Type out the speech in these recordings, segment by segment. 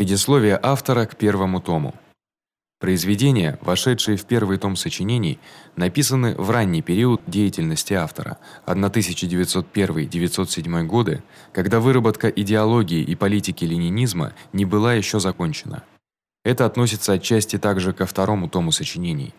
Предисловие автора к первому тому. Произведения, вошедшие в первый том сочинений, написаны в ранний период деятельности автора, 1901-907 годы, когда выработка идеологии и политики ленинизма не была ещё закончена. Это относится отчасти также ко второму тому сочинений.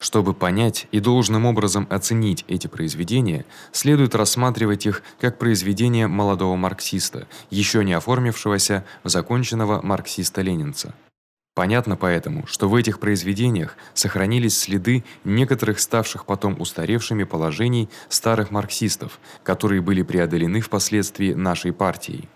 Чтобы понять и должным образом оценить эти произведения, следует рассматривать их как произведения молодого марксиста, ещё не оформившегося в законченного марксиста-ленинца. Понятно поэтому, что в этих произведениях сохранились следы некоторых ставших потом устаревшими положений старых марксистов, которые были преодолены впоследствии нашей партией.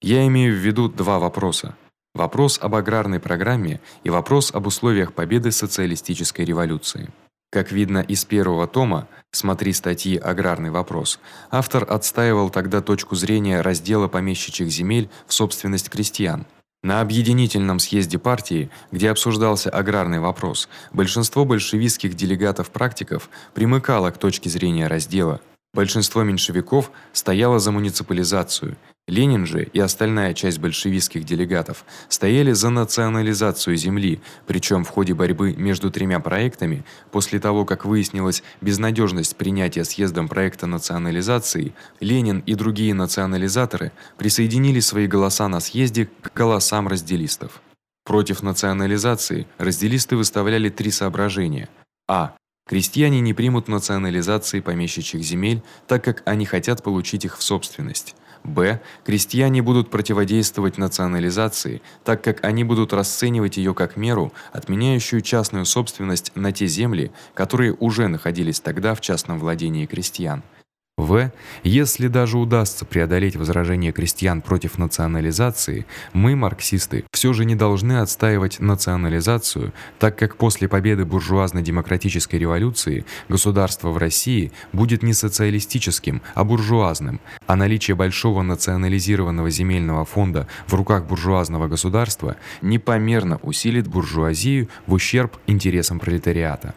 Я имею в виду два вопроса: вопрос об аграрной программе и вопрос об условиях победы социалистической революции. Как видно из первого тома, смотри статьи Аграрный вопрос. Автор отстаивал тогда точку зрения раздела помещичьих земель в собственность крестьян. На объединительном съезде партии, где обсуждался аграрный вопрос, большинство большевистских делегатов-практиков примыкало к точке зрения раздела. Большинство меньшевиков стояло за муниципализацию, Ленин же и остальная часть большевистских делегатов стояли за национализацию земли, причём в ходе борьбы между тремя проектами, после того, как выяснилась безнадёжность принятия съездом проекта национализации, Ленин и другие национализаторы присоединили свои голоса на съезде к голосам разделистов. Против национализации разделисты выставляли три соображения: а Крестьяне не примут национализации помещичьих земель, так как они хотят получить их в собственность. Б. Крестьяне будут противодействовать национализации, так как они будут расценивать её как меру, отменяющую частную собственность на те земли, которые уже находились тогда в частном владении крестьян. Если даже удастся преодолеть возражения крестьян против национализации, мы, марксисты, всё же не должны отстаивать национализацию, так как после победы буржуазно-демократической революции государство в России будет не социалистическим, а буржуазным, а наличие большого национализированного земельного фонда в руках буржуазного государства непомерно усилит буржуазию в ущерб интересам пролетариата.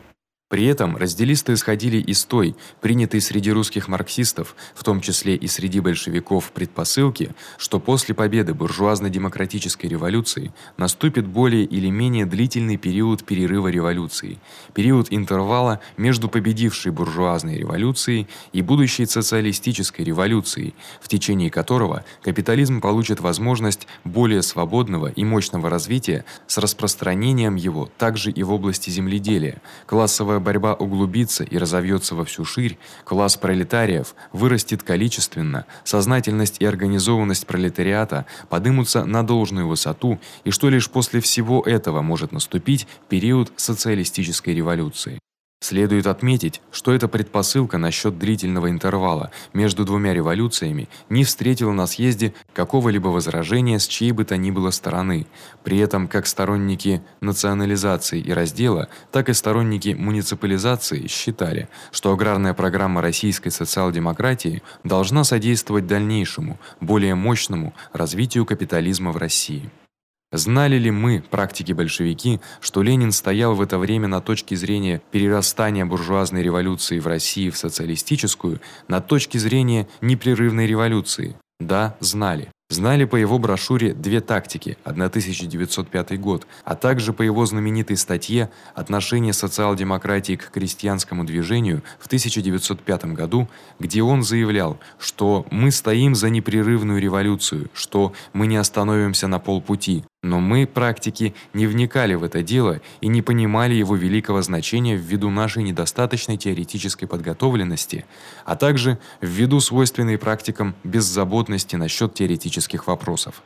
При этом разделисты исходили из той, принятой среди русских марксистов, в том числе и среди большевиков, предпосылки, что после победы буржуазно-демократической революции наступит более или менее длительный период перерыва революции, период интервала между победившей буржуазной революцией и будущей социалистической революцией, в течение которого капитализм получит возможность более свободного и мощного развития с распространением его также и в области земледелия, классового классовая борьба углубится и разовьётся во всю ширь, класс пролетариев вырастет количественно, сознательность и организованность пролетариата подымутся на должную высоту, и что лишь после всего этого может наступить период социалистической революции. Следует отметить, что эта предпосылка насчёт длительного интервала между двумя революциями не встретила на съезде какого-либо возражения с чьей бы то ни было стороны. При этом как сторонники национализации и раздела, так и сторонники муниципализации считали, что аграрная программа российской социал-демократии должна содействовать дальнейшему, более мощному развитию капитализма в России. Знали ли мы, практики-большевики, что Ленин стоял в это время на точке зрения перерастания буржуазной революции в России в социалистическую, на точке зрения непрерывной революции? Да, знали. Знали по его брошюре Две тактики, 1905 год, а также по его знаменитой статье Отношение социал-демократии к крестьянскому движению в 1905 году, где он заявлял, что мы стоим за непрерывную революцию, что мы не остановимся на полпути, но мы, практики, не вникали в это дело и не понимали его великого значения ввиду нашей недостаточной теоретической подготовленности, а также ввиду свойственной практикам беззаботности насчёт теоретических вопросов.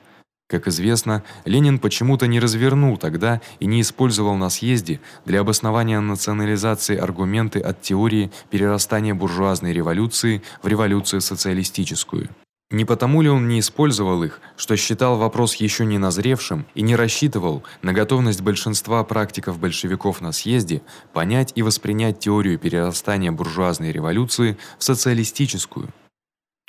Как известно, Ленин почему-то не развернул тогда и не использовал на съезде для обоснования национализации аргументы от теории перерастания буржуазной революции в революцию социалистическую. Не потому ли он не использовал их, что считал вопрос ещё не назревшим и не рассчитывал на готовность большинства практиков-большевиков на съезде понять и воспринять теорию перерастания буржуазной революции в социалистическую?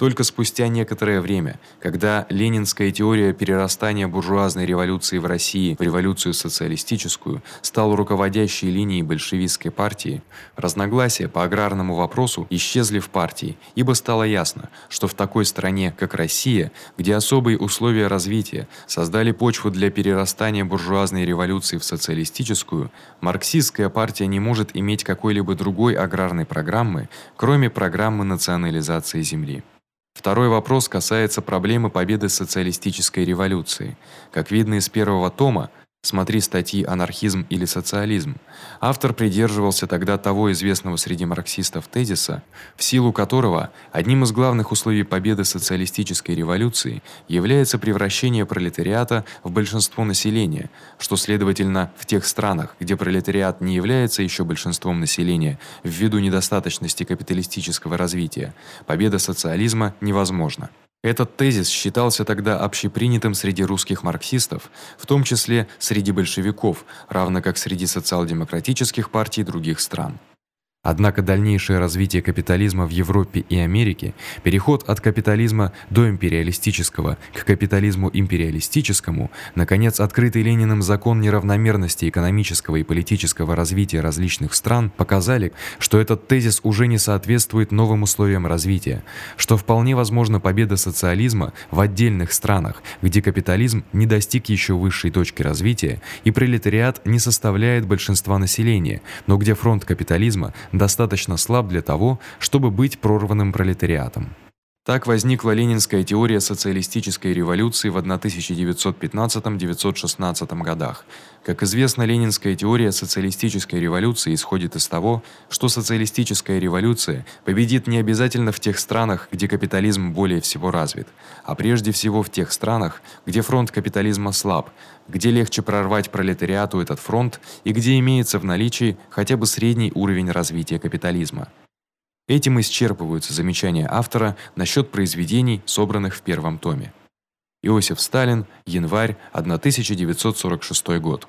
Только спустя некоторое время, когда ленинская теория перерастания буржуазной революции в России в революцию социалистическую стала руководящей линией большевистской партии, разногласия по аграрному вопросу исчезли в партии, ибо стало ясно, что в такой стране, как Россия, где особые условия развития создали почву для перерастания буржуазной революции в социалистическую, марксистская партия не может иметь какой-либо другой аграрной программы, кроме программы национализации земли. Второй вопрос касается проблемы победы социалистической революции. Как видно из первого тома, Смотри статьи Анархизм или социализм. Автор придерживался тогда того известного среди марксистов тезиса, в силу которого одним из главных условий победы социалистической революции является превращение пролетариата в большинство населения, что следовательно в тех странах, где пролетариат не является ещё большинством населения ввиду недостаточности капиталистического развития, победа социализма невозможна. Этот тезис считался тогда общепринятым среди русских марксистов, в том числе среди большевиков, равно как среди социал-демократических партий других стран. Однако дальнейшее развитие капитализма в Европе и Америке, переход от капитализма до империалистического к капитализму империалистическому, наконец открытый Лениным закон неравномерности экономического и политического развития различных стран показали, что этот тезис уже не соответствует новым условиям развития, что вполне возможна победа социализма в отдельных странах, где капитализм не достиг ещё высшей точки развития и пролетариат не составляет большинства населения, но где фронт капитализма достаточно слаб для того, чтобы быть прорванным пролетариатом. Так возникла ленинская теория социалистической революции в 1915-1916 годах. Как известно, ленинская теория социалистической революции исходит из того, что социалистическая революция победит не обязательно в тех странах, где капитализм более всего развит, а прежде всего в тех странах, где фронт капитализма слаб, где легче прорвать пролетариату этот фронт и где имеется в наличии хотя бы средний уровень развития капитализма. Этим исчерпываются замечания автора насчёт произведений, собранных в первом томе. Иосиф Сталин, январь 1946 год.